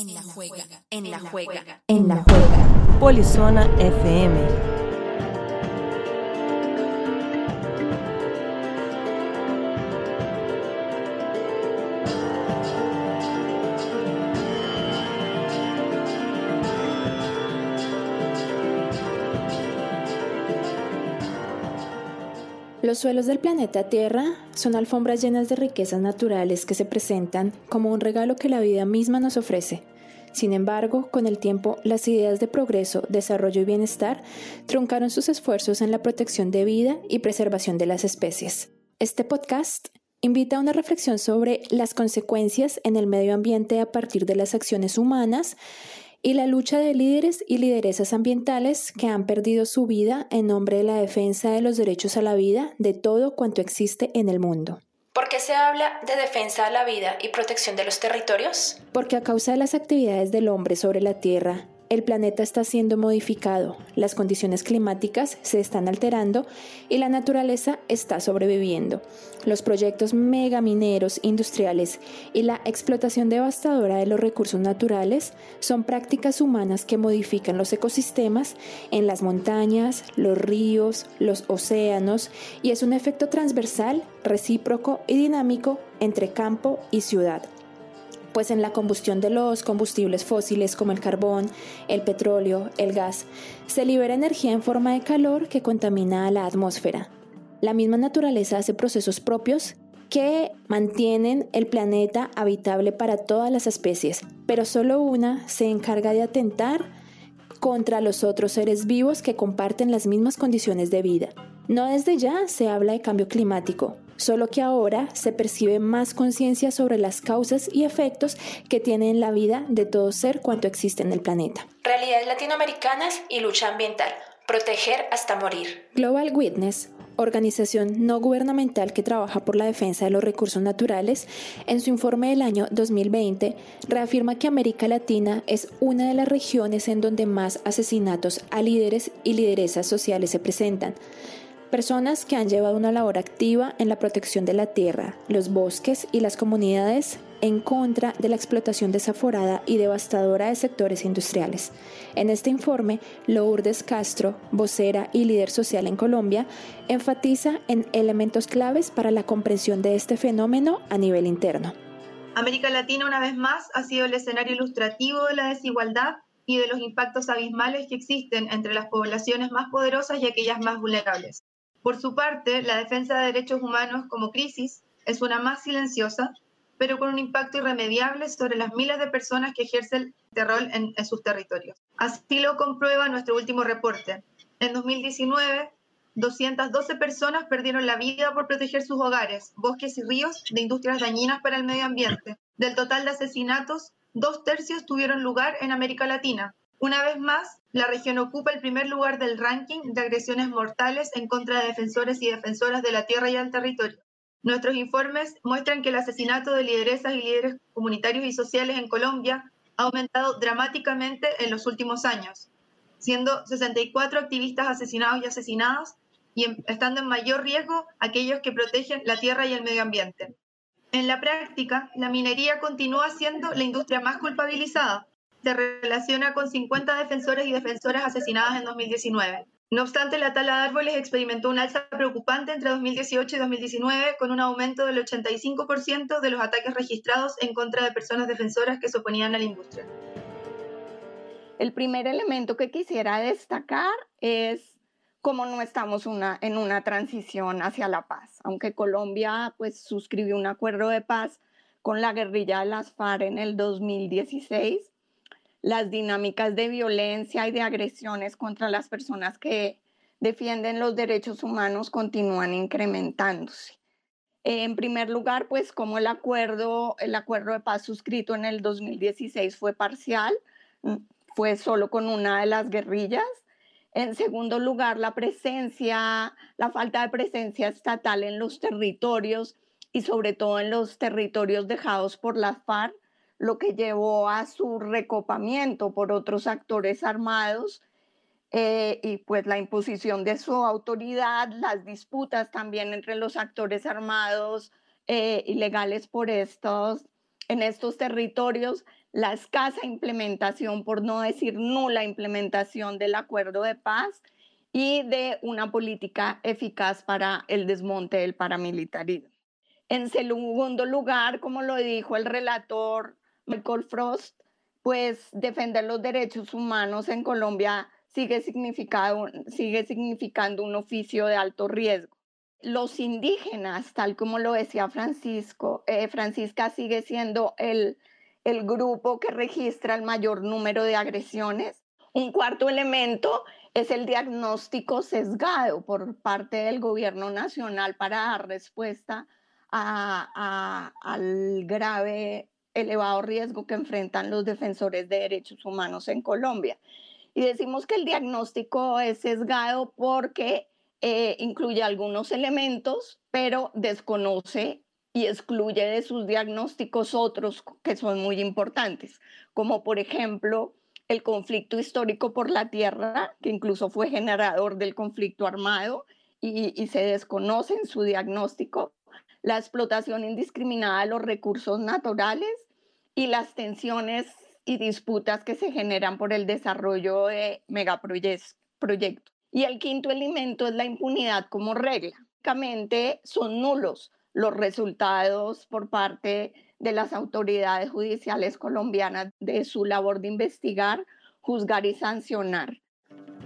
En la juega, en la juega, en la juega. Polizona FM. Los suelos del planeta Tierra son alfombras llenas de riquezas naturales que se presentan como un regalo que la vida misma nos ofrece. Sin embargo, con el tiempo, las ideas de progreso, desarrollo y bienestar truncaron sus esfuerzos en la protección de vida y preservación de las especies. Este podcast invita a una reflexión sobre las consecuencias en el medio ambiente a partir de las acciones humanas y la lucha de líderes y lideresas ambientales que han perdido su vida en nombre de la defensa de los derechos a la vida de todo cuanto existe en el mundo. ¿Por qué se habla de defensa a la vida y protección de los territorios? Porque a causa de las actividades del hombre sobre la Tierra, el planeta está siendo modificado, las condiciones climáticas se están alterando y la naturaleza está sobreviviendo. Los proyectos megamineros industriales y la explotación devastadora de los recursos naturales son prácticas humanas que modifican los ecosistemas en las montañas, los ríos, los océanos y es un efecto transversal, recíproco y dinámico entre campo y ciudad pues en la combustión de los combustibles fósiles como el carbón, el petróleo, el gas, se libera energía en forma de calor que contamina a la atmósfera. La misma naturaleza hace procesos propios que mantienen el planeta habitable para todas las especies, pero solo una se encarga de atentar contra los otros seres vivos que comparten las mismas condiciones de vida. No desde ya se habla de cambio climático, solo que ahora se percibe más conciencia sobre las causas y efectos que tiene en la vida de todo ser cuanto existe en el planeta. Realidades latinoamericanas y lucha ambiental. Proteger hasta morir. Global Witness, organización no gubernamental que trabaja por la defensa de los recursos naturales, en su informe del año 2020 reafirma que América Latina es una de las regiones en donde más asesinatos a líderes y lideresas sociales se presentan. Personas que han llevado una labor activa en la protección de la tierra, los bosques y las comunidades en contra de la explotación desaforada y devastadora de sectores industriales. En este informe, Lourdes Castro, vocera y líder social en Colombia, enfatiza en elementos claves para la comprensión de este fenómeno a nivel interno. América Latina una vez más ha sido el escenario ilustrativo de la desigualdad y de los impactos abismales que existen entre las poblaciones más poderosas y aquellas más vulnerables. Por su parte, la defensa de derechos humanos como crisis es una más silenciosa, pero con un impacto irremediable sobre las miles de personas que ejercen este rol en, en sus territorios. Así lo comprueba nuestro último reporte. En 2019, 212 personas perdieron la vida por proteger sus hogares, bosques y ríos de industrias dañinas para el medio ambiente. Del total de asesinatos, dos tercios tuvieron lugar en América Latina, una vez más, la región ocupa el primer lugar del ranking de agresiones mortales en contra de defensores y defensoras de la tierra y del territorio. Nuestros informes muestran que el asesinato de lideresas y líderes comunitarios y sociales en Colombia ha aumentado dramáticamente en los últimos años, siendo 64 activistas asesinados y asesinadas y estando en mayor riesgo aquellos que protegen la tierra y el medio ambiente. En la práctica, la minería continúa siendo la industria más culpabilizada, se relaciona con 50 defensores y defensoras asesinadas en 2019. No obstante, la tala de árboles experimentó un alza preocupante entre 2018 y 2019, con un aumento del 85% de los ataques registrados en contra de personas defensoras que se oponían a la industria. El primer elemento que quisiera destacar es cómo no estamos una, en una transición hacia la paz. Aunque Colombia pues, suscribió un acuerdo de paz con la guerrilla de las FARC en el 2016, las dinámicas de violencia y de agresiones contra las personas que defienden los derechos humanos continúan incrementándose. En primer lugar, pues como el acuerdo, el acuerdo de paz suscrito en el 2016 fue parcial, mm, fue solo con una de las guerrillas. En segundo lugar, la presencia, la falta de presencia estatal en los territorios y sobre todo en los territorios dejados por las FARC lo que llevó a su recopamiento por otros actores armados eh, y pues la imposición de su autoridad, las disputas también entre los actores armados eh, ilegales por estos, en estos territorios, la escasa implementación, por no decir nula implementación del acuerdo de paz y de una política eficaz para el desmonte del paramilitarismo. En segundo lugar, como lo dijo el relator Michael Frost, pues defender los derechos humanos en Colombia sigue, sigue significando un oficio de alto riesgo. Los indígenas, tal como lo decía Francisco, eh, Francisca sigue siendo el, el grupo que registra el mayor número de agresiones. Un cuarto elemento es el diagnóstico sesgado por parte del gobierno nacional para dar respuesta al grave, elevado riesgo que enfrentan los defensores de derechos humanos en Colombia. Y decimos que el diagnóstico es sesgado porque eh, incluye algunos elementos, pero desconoce y excluye de sus diagnósticos otros que son muy importantes, como por ejemplo el conflicto histórico por la tierra, que incluso fue generador del conflicto armado y, y se desconoce en su diagnóstico, la explotación indiscriminada de los recursos naturales y las tensiones y disputas que se generan por el desarrollo de megaproyectos. Y el quinto elemento es la impunidad como regla. Básicamente son nulos los resultados por parte de las autoridades judiciales colombianas de su labor de investigar, juzgar y sancionar.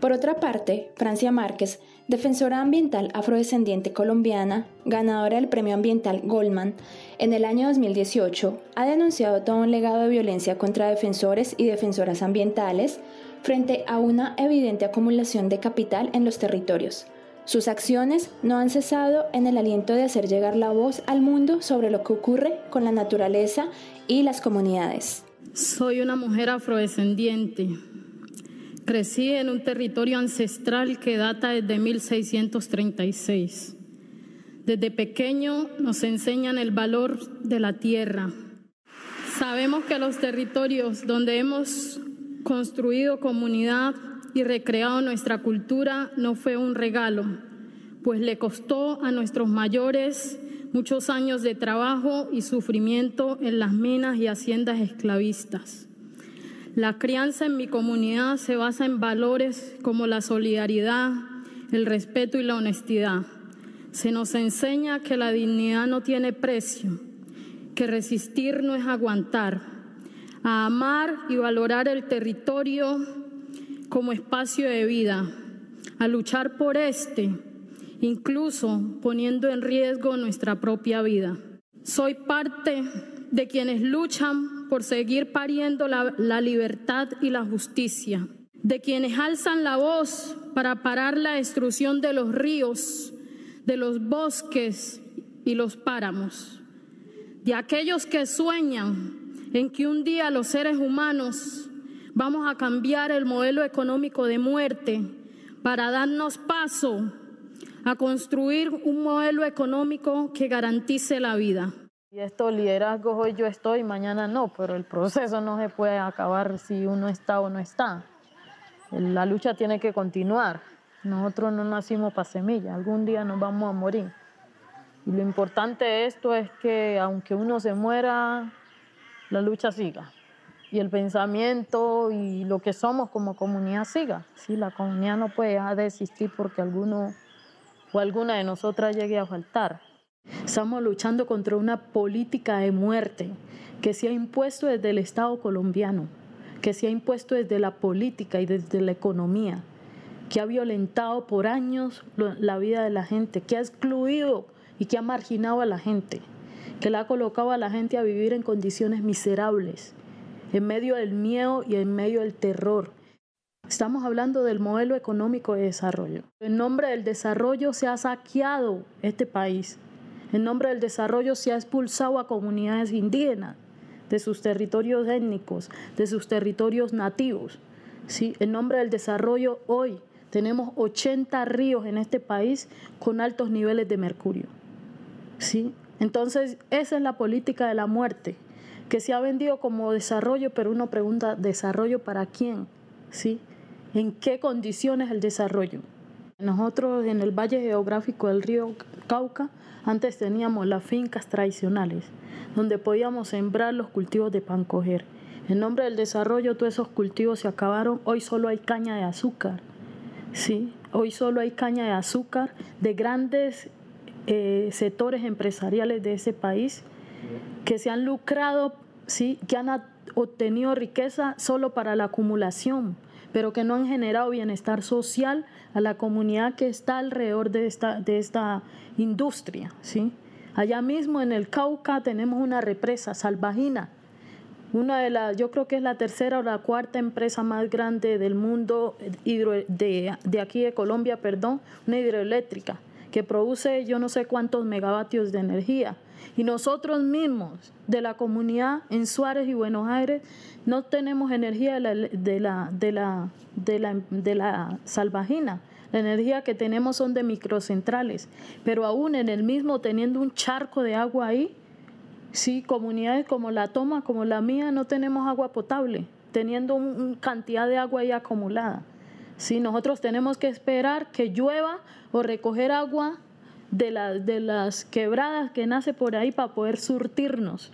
Por otra parte, Francia Márquez, defensora ambiental afrodescendiente colombiana, ganadora del Premio Ambiental Goldman, en el año 2018 ha denunciado todo un legado de violencia contra defensores y defensoras ambientales frente a una evidente acumulación de capital en los territorios. Sus acciones no han cesado en el aliento de hacer llegar la voz al mundo sobre lo que ocurre con la naturaleza y las comunidades. Soy una mujer afrodescendiente Crecí en un territorio ancestral que data desde 1636. Desde pequeño nos enseñan el valor de la tierra. Sabemos que los territorios donde hemos construido comunidad y recreado nuestra cultura no fue un regalo, pues le costó a nuestros mayores muchos años de trabajo y sufrimiento en las minas y haciendas esclavistas. La crianza en mi comunidad se basa en valores como la solidaridad, el respeto y la honestidad. Se nos enseña que la dignidad no tiene precio, que resistir no es aguantar, a amar y valorar el territorio como espacio de vida, a luchar por este, incluso poniendo en riesgo nuestra propia vida. Soy parte de quienes luchan por seguir pariendo la, libertad y la justicia, de quienes alzan la voz para parar la destrucción de los ríos, de los bosques y los páramos, de aquellos que sueñan en que un día los seres humanos vamos a cambiar el modelo económico de muerte para darnos paso a construir un modelo económico que garantice la vida. Y estos liderazgos hoy yo estoy, mañana no, pero el proceso no se puede acabar si uno está o no está. La lucha tiene que continuar. Nosotros no nacimos para semilla, algún día nos vamos a morir. Y lo importante de esto es que aunque uno se muera, la lucha siga. Y el pensamiento y lo que somos como comunidad siga. Sí, la comunidad no puede dejar de existir porque alguno o alguna de nosotras llegue a faltar. Estamos luchando contra una política de muerte que se ha impuesto desde el Estado colombiano, que se ha impuesto desde la política y desde la economía, que ha violentado por años la vida de la gente, que ha excluido y que ha marginado a la gente, que la ha colocado a la gente a vivir en condiciones miserables, en medio del miedo y en medio del terror. Estamos hablando del modelo económico de desarrollo. En nombre del desarrollo se ha saqueado este país en nombre del desarrollo se ha expulsado a comunidades indígenas de sus territorios étnicos, de sus territorios nativos. ¿sí? En nombre del desarrollo hoy tenemos 80 ríos en este país con altos niveles de mercurio. ¿sí? Entonces, esa es la política de la muerte, que se ha vendido como desarrollo, pero uno pregunta, ¿desarrollo para quién? ¿Sí? ¿En qué condiciones el desarrollo? Nosotros en el Valle Geográfico del río Cauca antes teníamos las fincas tradicionales, donde podíamos sembrar los cultivos de pan coger. En nombre del desarrollo todos esos cultivos se acabaron, hoy solo hay caña de azúcar. ¿sí? Hoy solo hay caña de azúcar de grandes eh, sectores empresariales de ese país que se han lucrado, ¿sí? que han obtenido riqueza solo para la acumulación, pero que no han generado bienestar social a la comunidad que está alrededor de esta, de esta industria. ¿sí? Allá mismo en el Cauca tenemos una represa, Salvajina, una de las, yo creo que es la tercera o la cuarta empresa más grande del mundo de, de aquí de Colombia, perdón, una hidroeléctrica que produce yo no sé cuántos megavatios de energía. Y nosotros mismos de la comunidad en Suárez y Buenos Aires no tenemos energía de la, de la, de la, de la, de la salvajina. La energía que tenemos son de microcentrales, pero aún en el mismo teniendo un charco de agua ahí, sí, comunidades como la Toma, como la mía, no tenemos agua potable, teniendo una cantidad de agua ahí acumulada. Sí, nosotros tenemos que esperar que llueva o recoger agua de, de las quebradas que nace por ahí para poder surtirnos.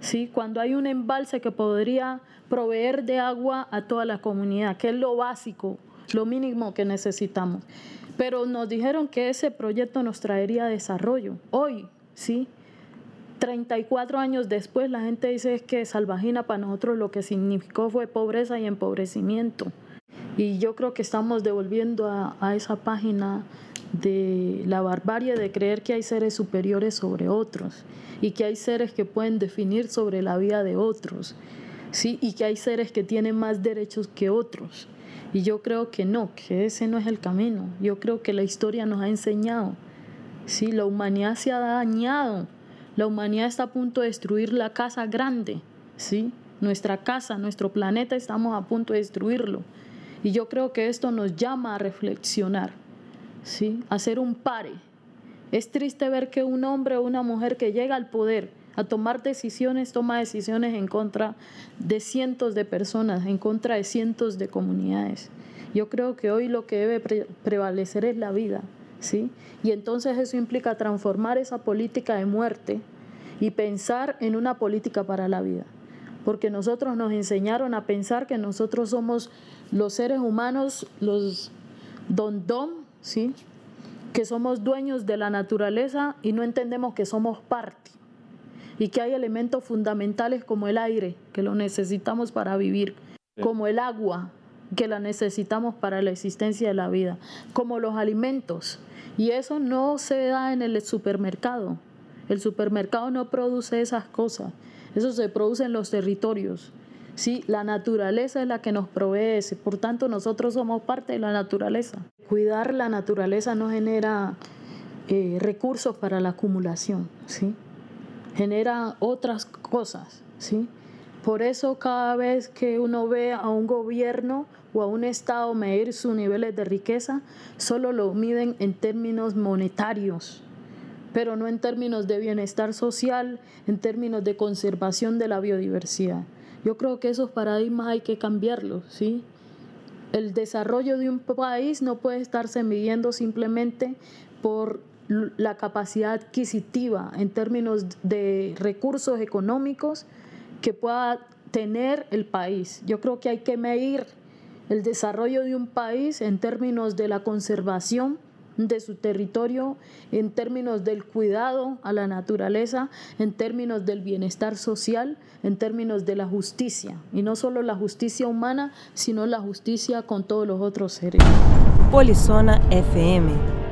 ¿sí? Cuando hay un embalse que podría proveer de agua a toda la comunidad, que es lo básico, lo mínimo que necesitamos. Pero nos dijeron que ese proyecto nos traería desarrollo. Hoy, ¿sí? 34 años después, la gente dice que Salvajina para nosotros lo que significó fue pobreza y empobrecimiento. Y yo creo que estamos devolviendo a, esa página de la barbarie de creer que hay seres superiores sobre otros y que hay seres que pueden definir sobre la vida de otros, ¿sí? y que hay seres que tienen más derechos que otros. Y yo creo que no, que ese no es el camino. Yo creo que la historia nos ha enseñado. ¿sí? La humanidad se ha dañado. La humanidad está a punto de destruir la casa grande. ¿sí? Nuestra casa, nuestro planeta, estamos a punto de destruirlo. Y yo creo que esto nos llama a reflexionar, ¿sí? hacer un pare. Es triste ver que un hombre o una mujer que llega al poder a tomar decisiones, toma decisiones en contra de cientos de personas, en contra de cientos de comunidades. Yo creo que hoy lo que debe prevalecer es la vida, ¿sí? Y entonces eso implica transformar esa política de muerte y pensar en una política para la vida. Porque nosotros nos enseñaron a pensar que nosotros somos los seres humanos, los don don, ¿sí? que somos dueños de la naturaleza y no entendemos que somos parte y que hay elementos fundamentales como el aire, que lo necesitamos para vivir, como el agua, que la necesitamos para la existencia de la vida, como los alimentos. Y eso no se da en el supermercado. El supermercado no produce esas cosas. Eso se produce en los territorios. ¿Sí? La naturaleza es la que nos provee, por tanto nosotros somos parte de la naturaleza. Cuidar la naturaleza no genera eh, recursos para la acumulación, ¿sí? genera otras cosas. ¿sí? Por eso cada vez que uno ve a un gobierno o a un Estado medir sus niveles de riqueza, solo lo miden en términos monetarios, pero no en términos de bienestar social, en términos de conservación de la biodiversidad. Yo creo que esos paradigmas hay que cambiarlos, ¿sí? El desarrollo de un país no puede estarse midiendo simplemente por la capacidad adquisitiva en términos de recursos económicos que pueda tener el país. Yo creo que hay que medir el desarrollo de un país en términos de la conservación de su territorio, en términos del cuidado a la naturaleza, en términos del bienestar social, en términos de la justicia. Y no solo la justicia humana, sino la justicia con todos los otros seres. Polizona FM